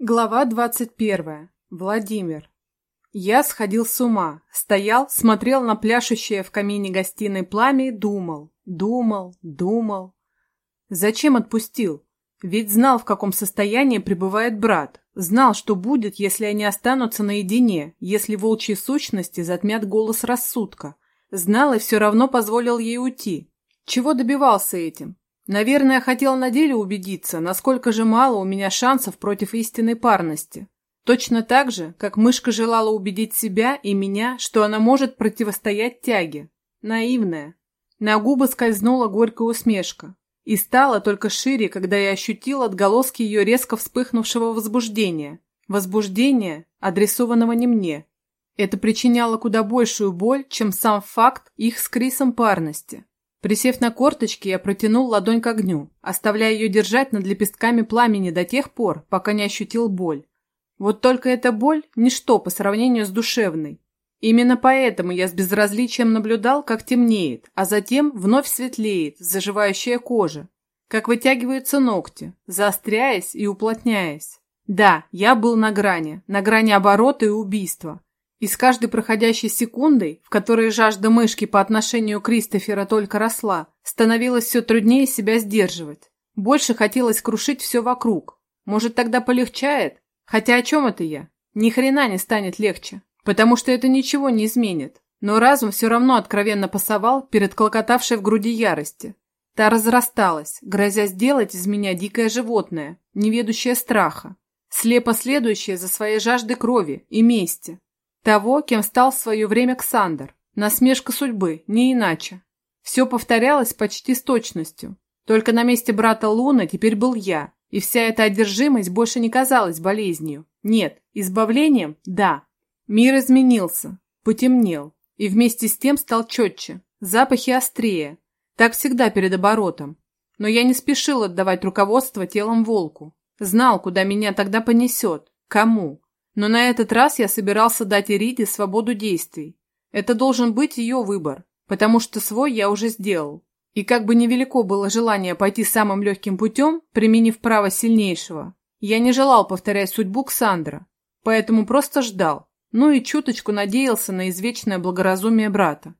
Глава двадцать первая. Владимир. Я сходил с ума, стоял, смотрел на пляшущее в камине гостиной пламя и думал, думал, думал. Зачем отпустил? Ведь знал, в каком состоянии пребывает брат. Знал, что будет, если они останутся наедине, если волчьи сущности затмят голос рассудка. Знал и все равно позволил ей уйти. Чего добивался этим? Наверное, хотел на деле убедиться, насколько же мало у меня шансов против истинной парности. Точно так же, как мышка желала убедить себя и меня, что она может противостоять тяге. Наивная. На губы скользнула горькая усмешка. И стала только шире, когда я ощутил отголоски ее резко вспыхнувшего возбуждения. Возбуждения, адресованного не мне. Это причиняло куда большую боль, чем сам факт их с Крисом парности. Присев на корточки, я протянул ладонь к огню, оставляя ее держать над лепестками пламени до тех пор, пока не ощутил боль. Вот только эта боль – ничто по сравнению с душевной. Именно поэтому я с безразличием наблюдал, как темнеет, а затем вновь светлеет заживающая кожа, как вытягиваются ногти, заостряясь и уплотняясь. Да, я был на грани, на грани оборота и убийства. И с каждой проходящей секундой, в которой жажда мышки по отношению к Кристофера только росла, становилось все труднее себя сдерживать. Больше хотелось крушить все вокруг. Может, тогда полегчает? Хотя о чем это я? Ни хрена не станет легче, потому что это ничего не изменит. Но разум все равно откровенно пасовал перед клокотавшей в груди ярости. Та разрасталась, грозя сделать из меня дикое животное, неведущее страха, слепо следующее за своей жаждой крови и мести. Того, кем стал в свое время Ксандр. Насмешка судьбы, не иначе. Все повторялось почти с точностью. Только на месте брата Луна теперь был я, и вся эта одержимость больше не казалась болезнью. Нет, избавлением – да. Мир изменился, потемнел, и вместе с тем стал четче, запахи острее. Так всегда перед оборотом. Но я не спешил отдавать руководство телом волку. Знал, куда меня тогда понесет, кому. Но на этот раз я собирался дать Ириде свободу действий. Это должен быть ее выбор, потому что свой я уже сделал. И как бы невелико было желание пойти самым легким путем, применив право сильнейшего, я не желал повторять судьбу Ксандра, поэтому просто ждал, ну и чуточку надеялся на извечное благоразумие брата.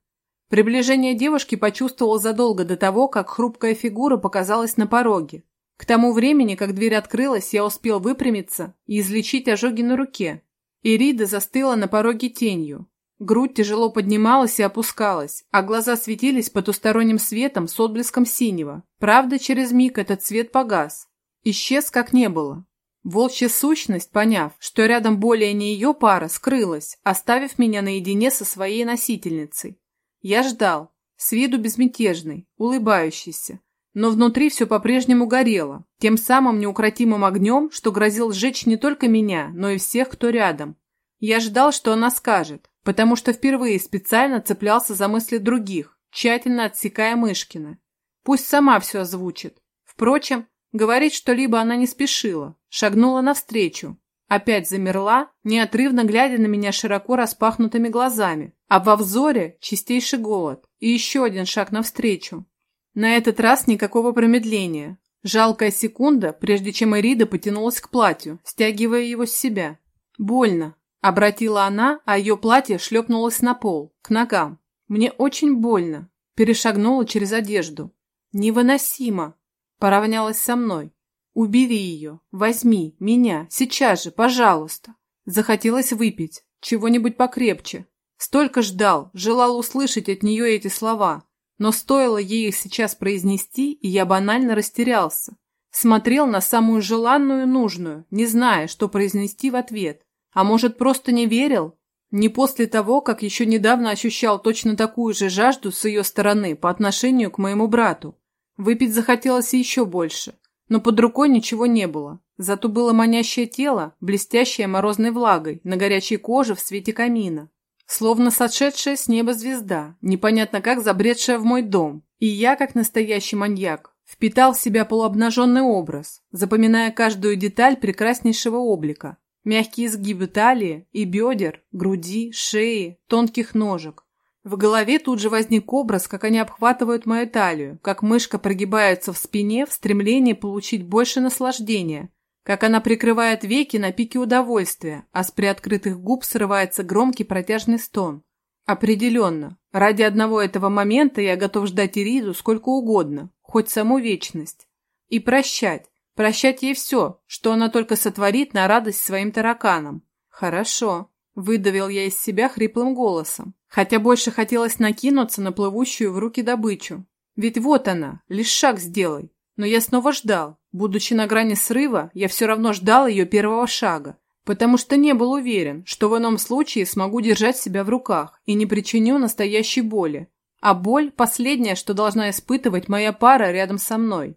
Приближение девушки почувствовал задолго до того, как хрупкая фигура показалась на пороге, к тому времени, как дверь открылась, я успел выпрямиться и излечить ожоги на руке. Ирида застыла на пороге тенью. Грудь тяжело поднималась и опускалась, а глаза светились потусторонним светом с отблеском синего. Правда, через миг этот цвет погас. Исчез, как не было. Волчья сущность, поняв, что рядом более не ее пара, скрылась, оставив меня наедине со своей носительницей. Я ждал, с виду безмятежный, улыбающийся, но внутри все по-прежнему горело, тем самым неукротимым огнем, что грозил сжечь не только меня, но и всех, кто рядом. Я ждал, что она скажет, потому что впервые специально цеплялся за мысли других, тщательно отсекая Мышкина. Пусть сама все озвучит. Впрочем, говорить что-либо она не спешила, шагнула навстречу. Опять замерла, неотрывно глядя на меня широко распахнутыми глазами, а во взоре чистейший голод и еще один шаг навстречу. На этот раз никакого промедления. Жалкая секунда, прежде чем Эрида потянулась к платью, стягивая его с себя. «Больно», — обратила она, а ее платье шлепнулось на пол, к ногам. «Мне очень больно», — перешагнула через одежду. «Невыносимо», — поравнялась со мной. «Убери ее, возьми, меня, сейчас же, пожалуйста». Захотелось выпить, чего-нибудь покрепче. Столько ждал, желал услышать от нее эти слова. Но стоило ей их сейчас произнести, и я банально растерялся. Смотрел на самую желанную нужную, не зная, что произнести в ответ. А может, просто не верил? Не после того, как еще недавно ощущал точно такую же жажду с ее стороны по отношению к моему брату. Выпить захотелось еще больше, но под рукой ничего не было. Зато было манящее тело, блестящее морозной влагой, на горячей коже в свете камина. Словно сошедшая с неба звезда, непонятно как забредшая в мой дом. И я, как настоящий маньяк, впитал в себя полуобнаженный образ, запоминая каждую деталь прекраснейшего облика. Мягкие изгибы талии и бедер, груди, шеи, тонких ножек. В голове тут же возник образ, как они обхватывают мою талию, как мышка прогибается в спине в стремлении получить больше наслаждения, как она прикрывает веки на пике удовольствия, а с приоткрытых губ срывается громкий протяжный стон. Определенно, ради одного этого момента я готов ждать Ириду сколько угодно, хоть саму вечность. И прощать, прощать ей все, что она только сотворит на радость своим тараканам. Хорошо, выдавил я из себя хриплым голосом, хотя больше хотелось накинуться на плывущую в руки добычу. Ведь вот она, лишь шаг сделай. Но я снова ждал, Будучи на грани срыва, я все равно ждал ее первого шага, потому что не был уверен, что в ином случае смогу держать себя в руках и не причиню настоящей боли. А боль – последнее, что должна испытывать моя пара рядом со мной.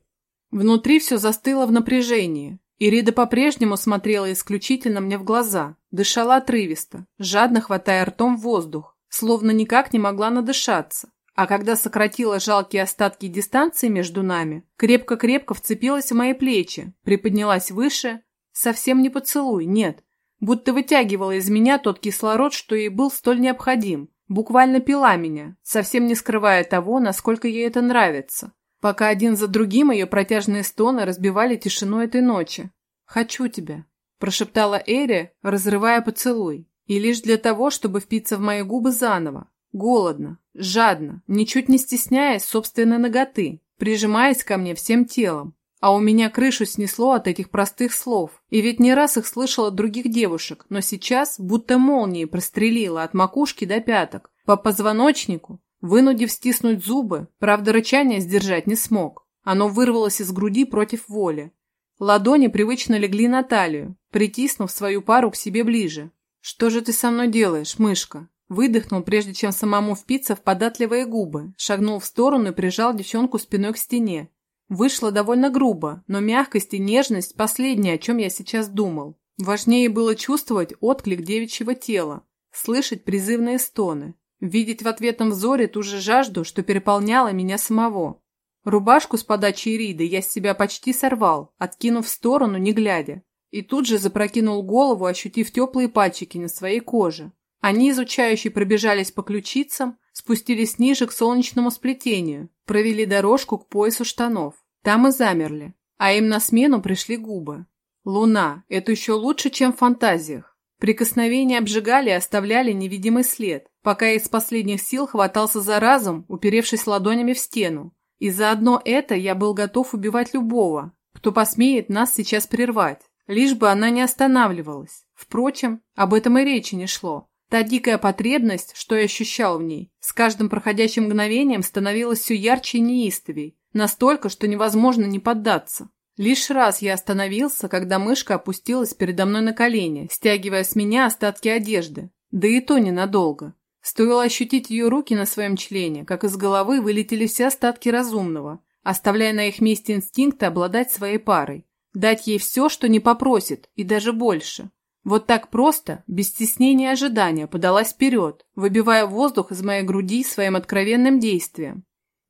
Внутри все застыло в напряжении. Ирида по-прежнему смотрела исключительно мне в глаза, дышала отрывисто, жадно хватая ртом воздух, словно никак не могла надышаться. А когда сократила жалкие остатки дистанции между нами, крепко-крепко вцепилась в мои плечи, приподнялась выше. Совсем не поцелуй, нет. Будто вытягивала из меня тот кислород, что ей был столь необходим. Буквально пила меня, совсем не скрывая того, насколько ей это нравится. Пока один за другим ее протяжные стоны разбивали тишину этой ночи. «Хочу тебя», – прошептала Эри, разрывая поцелуй. И лишь для того, чтобы впиться в мои губы заново, Голодно, жадно, ничуть не стесняясь собственной ноготы, прижимаясь ко мне всем телом. А у меня крышу снесло от этих простых слов. И ведь не раз их слышала других девушек, но сейчас будто молнией прострелила от макушки до пяток, по позвоночнику, вынудив стиснуть зубы, правда рычание сдержать не смог. Оно вырвалось из груди против воли. Ладони привычно легли на талию, притиснув свою пару к себе ближе. «Что же ты со мной делаешь, мышка?» Выдохнул, прежде чем самому впиться в податливые губы, шагнул в сторону и прижал девчонку спиной к стене. Вышло довольно грубо, но мягкость и нежность – последнее, о чем я сейчас думал. Важнее было чувствовать отклик девичьего тела, слышать призывные стоны, видеть в ответном взоре ту же жажду, что переполняла меня самого. Рубашку с подачи Ириды я с себя почти сорвал, откинув в сторону, не глядя, и тут же запрокинул голову, ощутив теплые пальчики на своей коже. Они, изучающие, пробежались по ключицам, спустились ниже к солнечному сплетению, провели дорожку к поясу штанов. Там и замерли, а им на смену пришли губы. Луна – это еще лучше, чем в фантазиях. Прикосновения обжигали и оставляли невидимый след, пока из последних сил хватался за разум, уперевшись ладонями в стену. И заодно это я был готов убивать любого, кто посмеет нас сейчас прервать, лишь бы она не останавливалась. Впрочем, об этом и речи не шло. Та дикая потребность, что я ощущал в ней, с каждым проходящим мгновением становилась все ярче и неистовей, настолько, что невозможно не поддаться. Лишь раз я остановился, когда мышка опустилась передо мной на колени, стягивая с меня остатки одежды. Да и то ненадолго. Стоило ощутить ее руки на своем члене, как из головы вылетели все остатки разумного, оставляя на их месте инстинкты обладать своей парой. Дать ей все, что не попросит, и даже больше. Вот так просто, без стеснения ожидания, подалась вперед, выбивая воздух из моей груди своим откровенным действием.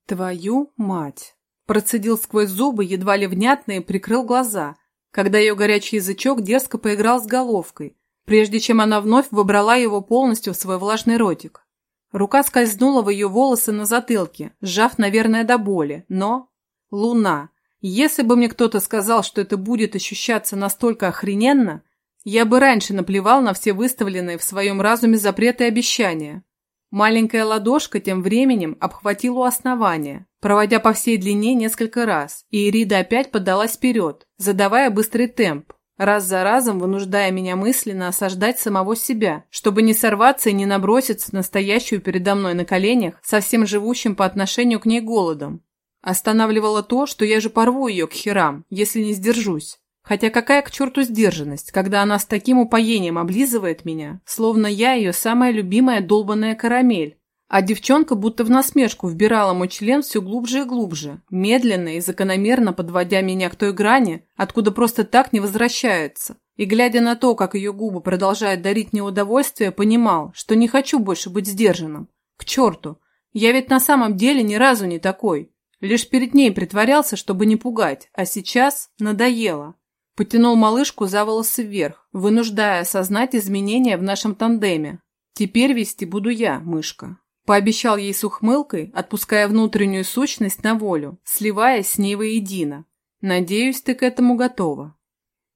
«Твою мать!» Процедил сквозь зубы, едва ли внятно, и прикрыл глаза, когда ее горячий язычок дерзко поиграл с головкой, прежде чем она вновь выбрала его полностью в свой влажный ротик. Рука скользнула в ее волосы на затылке, сжав, наверное, до боли, но... Луна! Если бы мне кто-то сказал, что это будет ощущаться настолько охрененно, я бы раньше наплевал на все выставленные в своем разуме запреты и обещания. Маленькая ладошка тем временем обхватила у основания, проводя по всей длине несколько раз, и Ирида опять подалась вперед, задавая быстрый темп, раз за разом вынуждая меня мысленно осаждать самого себя, чтобы не сорваться и не наброситься на настоящую передо мной на коленях, совсем живущим по отношению к ней голодом. Останавливало то, что я же порву ее к херам, если не сдержусь. Хотя какая к черту сдержанность, когда она с таким упоением облизывает меня, словно я ее самая любимая долбанная карамель. А девчонка будто в насмешку вбирала мой член все глубже и глубже, медленно и закономерно подводя меня к той грани, откуда просто так не возвращается. И глядя на то, как ее губы продолжают дарить мне удовольствие, понимал, что не хочу больше быть сдержанным. К черту! Я ведь на самом деле ни разу не такой. Лишь перед ней притворялся, чтобы не пугать, а сейчас надоело. Потянул малышку за волосы вверх, вынуждая осознать изменения в нашем тандеме. «Теперь вести буду я, мышка». Пообещал ей с ухмылкой, отпуская внутреннюю сущность на волю, сливаясь с ней воедино. «Надеюсь, ты к этому готова».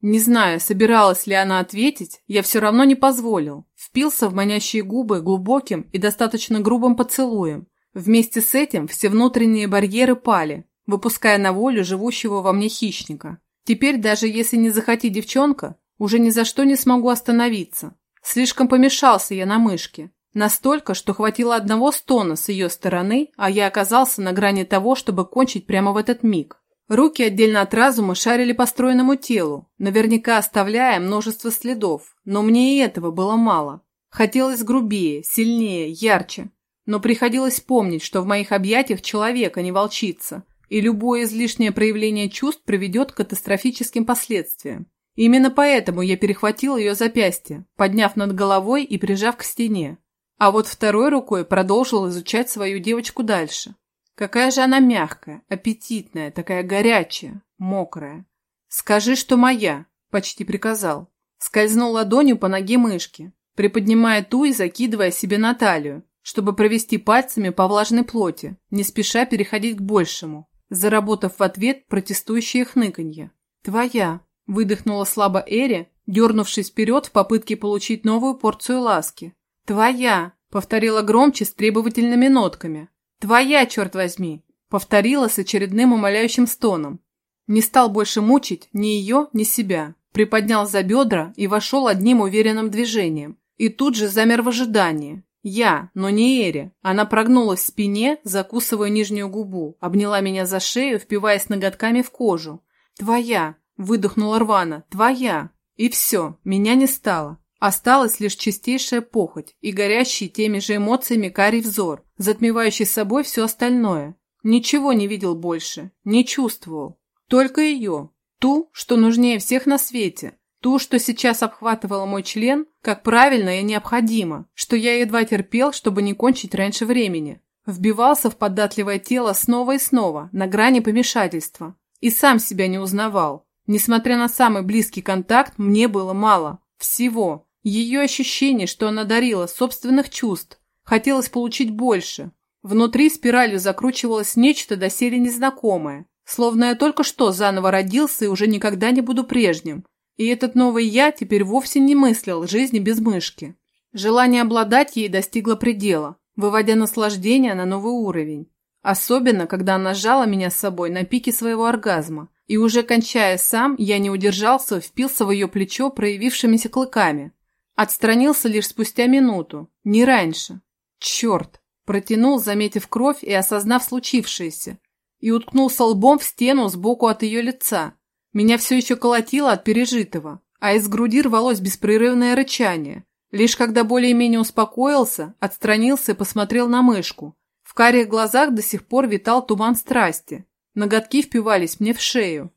Не знаю, собиралась ли она ответить, я все равно не позволил. Впился в манящие губы глубоким и достаточно грубым поцелуем. Вместе с этим все внутренние барьеры пали, выпуская на волю живущего во мне хищника. Теперь, даже если не захоти девчонка, уже ни за что не смогу остановиться. Слишком помешался я на мышке. Настолько, что хватило одного стона с ее стороны, а я оказался на грани того, чтобы кончить прямо в этот миг. Руки отдельно от разума шарили по стройному телу, наверняка оставляя множество следов, но мне и этого было мало. Хотелось грубее, сильнее, ярче. Но приходилось помнить, что в моих объятиях человек, а не волчица, и любое излишнее проявление чувств приведет к катастрофическим последствиям. Именно поэтому я перехватил ее запястье, подняв над головой и прижав к стене. А вот второй рукой продолжил изучать свою девочку дальше. Какая же она мягкая, аппетитная, такая горячая, мокрая. «Скажи, что моя», – почти приказал. Скользнул ладонью по ноге мышки, приподнимая ту и закидывая себе на талию, чтобы провести пальцами по влажной плоти, не спеша переходить к большему, заработав в ответ протестующее хныканье. «Твоя», – выдохнула слабо Эри, дернувшись вперед в попытке получить новую порцию ласки. «Твоя», – повторила громче с требовательными нотками, «Твоя, черт возьми!» – повторила с очередным умоляющим стоном. Не стал больше мучить ни ее, ни себя. Приподнял за бедра и вошел одним уверенным движением. И тут же замер в ожидании. Я, но не Эри. Она прогнулась в спине, закусывая нижнюю губу, обняла меня за шею, впиваясь ноготками в кожу. «Твоя!» – выдохнула рвано. «Твоя!» И все, меня не стало. Осталась лишь чистейшая похоть и горящий теми же эмоциями карий взор, затмевающий собой все остальное. Ничего не видел больше, не чувствовал. Только ее, ту, что нужнее всех на свете, ту, что сейчас обхватывала мой член, как правильно и необходимо, что я едва терпел, чтобы не кончить раньше времени. Вбивался в податливое тело снова и снова, на грани помешательства. И сам себя не узнавал. Несмотря на самый близкий контакт, мне было мало. Всего. Ее ощущение, что она дарила, собственных чувств. Хотелось получить больше. Внутри спиралью закручивалось нечто доселе незнакомое. Словно я только что заново родился и уже никогда не буду прежним. И этот новый я теперь вовсе не мыслил жизни без мышки. Желание обладать ей достигло предела, выводя наслаждение на новый уровень. Особенно, когда она сжала меня с собой на пике своего оргазма. И уже кончая сам, я не удержался, впился в ее плечо проявившимися клыками. Отстранился лишь спустя минуту, не раньше. Черт! Протянул, заметив кровь и осознав случившееся. И уткнулся лбом в стену сбоку от ее лица. Меня все еще колотило от пережитого, а из груди рвалось беспрерывное рычание. Лишь когда более-менее успокоился, отстранился и посмотрел на мышку. В карих глазах до сих пор витал туман страсти. Ноготки впивались мне в шею.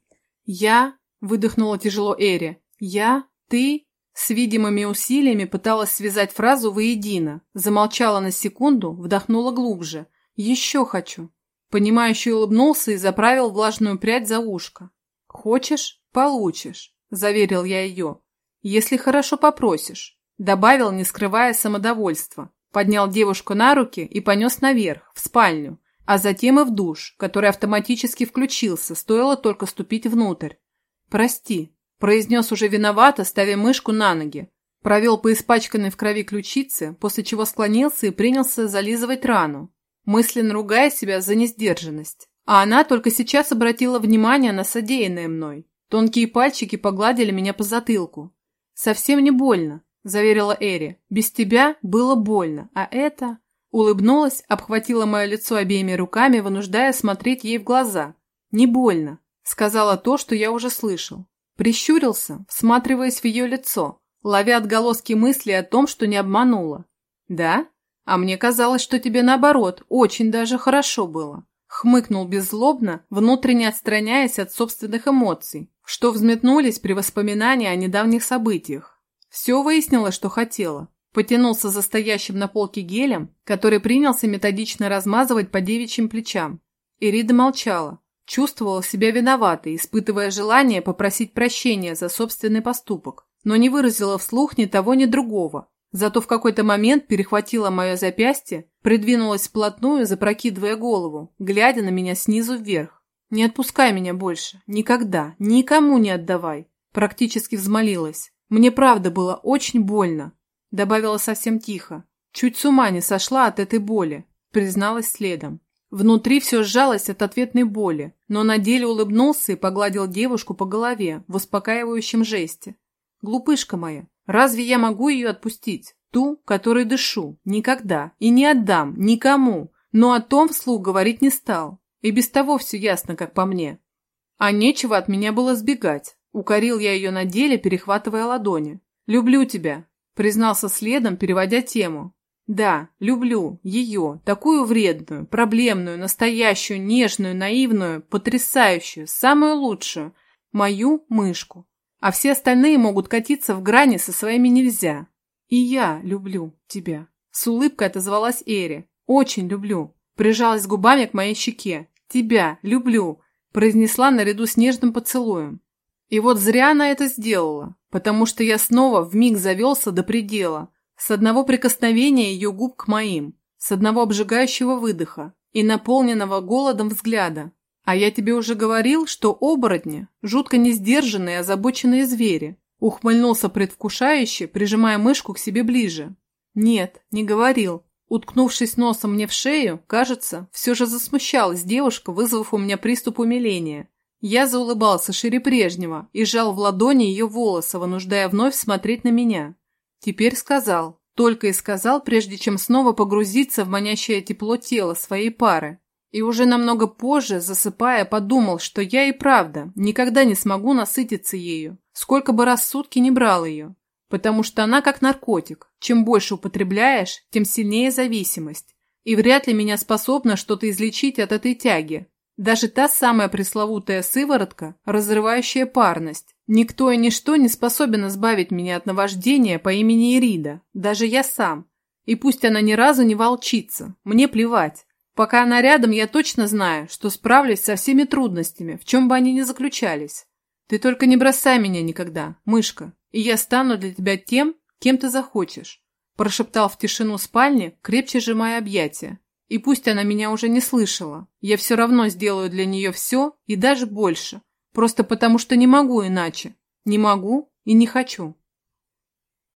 «Я?» – выдохнула тяжело Эри. «Я? Ты?» С видимыми усилиями пыталась связать фразу воедино, замолчала на секунду, вдохнула глубже. «Еще хочу». Понимающий улыбнулся и заправил влажную прядь за ушко. «Хочешь – получишь», – заверил я ее. «Если хорошо попросишь», – добавил, не скрывая самодовольства. Поднял девушку на руки и понес наверх, в спальню, а затем и в душ, который автоматически включился, стоило только ступить внутрь. «Прости», Произнес уже виновато, ставя мышку на ноги. Провел по испачканной в крови ключице, после чего склонился и принялся зализывать рану, мысленно ругая себя за несдержанность. А она только сейчас обратила внимание на содеянное мной. Тонкие пальчики погладили меня по затылку. «Совсем не больно», – заверила Эри. «Без тебя было больно, а это...» Улыбнулась, обхватила мое лицо обеими руками, вынуждая смотреть ей в глаза. «Не больно», – сказала то, что я уже слышал. Прищурился, всматриваясь в ее лицо, ловя отголоски мысли о том, что не обманула. «Да? А мне казалось, что тебе наоборот, очень даже хорошо было». Хмыкнул беззлобно, внутренне отстраняясь от собственных эмоций, что взметнулись при воспоминании о недавних событиях. Все выяснила, что хотела. Потянулся за стоящим на полке гелем, который принялся методично размазывать по девичьим плечам. Ирида молчала, Чувствовала себя виноватой, испытывая желание попросить прощения за собственный поступок, но не выразила вслух ни того, ни другого. Зато в какой-то момент перехватила мое запястье, придвинулась вплотную, запрокидывая голову, глядя на меня снизу вверх. «Не отпускай меня больше. Никогда. Никому не отдавай. Практически взмолилась. Мне правда было очень больно. Добавила совсем тихо. Чуть с ума не сошла от этой боли. Призналась следом. Внутри все сжалось от ответной боли, но на деле улыбнулся и погладил девушку по голове в успокаивающем жесте. Глупышка моя, разве я могу ее отпустить? Ту, которой дышу, никогда и не отдам никому, но о том вслух говорить не стал. И без того все ясно, как по мне. А нечего от меня было сбегать. Укорил я ее на деле, перехватывая ладони. «Люблю тебя», — признался следом, переводя тему. «Да, люблю ее, такую вредную, проблемную, настоящую, нежную, наивную, потрясающую, самую лучшую, мою мышку. А все остальные могут катиться в грани со своими нельзя. И я люблю тебя». С улыбкой отозвалась Эри. «Очень люблю». Прижалась губами к моей щеке. «Тебя люблю», произнесла наряду с нежным поцелуем. И вот зря она это сделала, потому что я снова вмиг завелся до предела, с одного прикосновения ее губ к моим, с одного обжигающего выдоха и наполненного голодом взгляда. А я тебе уже говорил, что оборотни – жутко несдержанные, озабоченные звери. Ухмыльнулся предвкушающе, прижимая мышку к себе ближе. Нет, не говорил. Уткнувшись носом мне в шею, кажется, все же засмущалась девушка, вызвав у меня приступ умиления. Я заулыбался шире прежнего и сжал в ладони ее волосы, вынуждая вновь смотреть на меня. Теперь сказал, только и сказал, прежде чем снова погрузиться в манящее тепло тела своей пары. И уже намного позже, засыпая, подумал, что я и правда никогда не смогу насытиться ею, сколько бы раз в сутки не брал ее. Потому что она как наркотик. Чем больше употребляешь, тем сильнее зависимость. И вряд ли меня способно что-то излечить от этой тяги, даже та самая пресловутая сыворотка, разрывающая парность. Никто и ничто не способен избавить меня от наваждения по имени Ирида, даже я сам. И пусть она ни разу не волчится, мне плевать. Пока она рядом, я точно знаю, что справлюсь со всеми трудностями, в чем бы они ни заключались. Ты только не бросай меня никогда, мышка, и я стану для тебя тем, кем ты захочешь. Прошептал в тишину спальни, крепче сжимая объятия. И пусть она меня уже не слышала, я все равно сделаю для нее все и даже больше, просто потому что не могу иначе. Не могу и не хочу.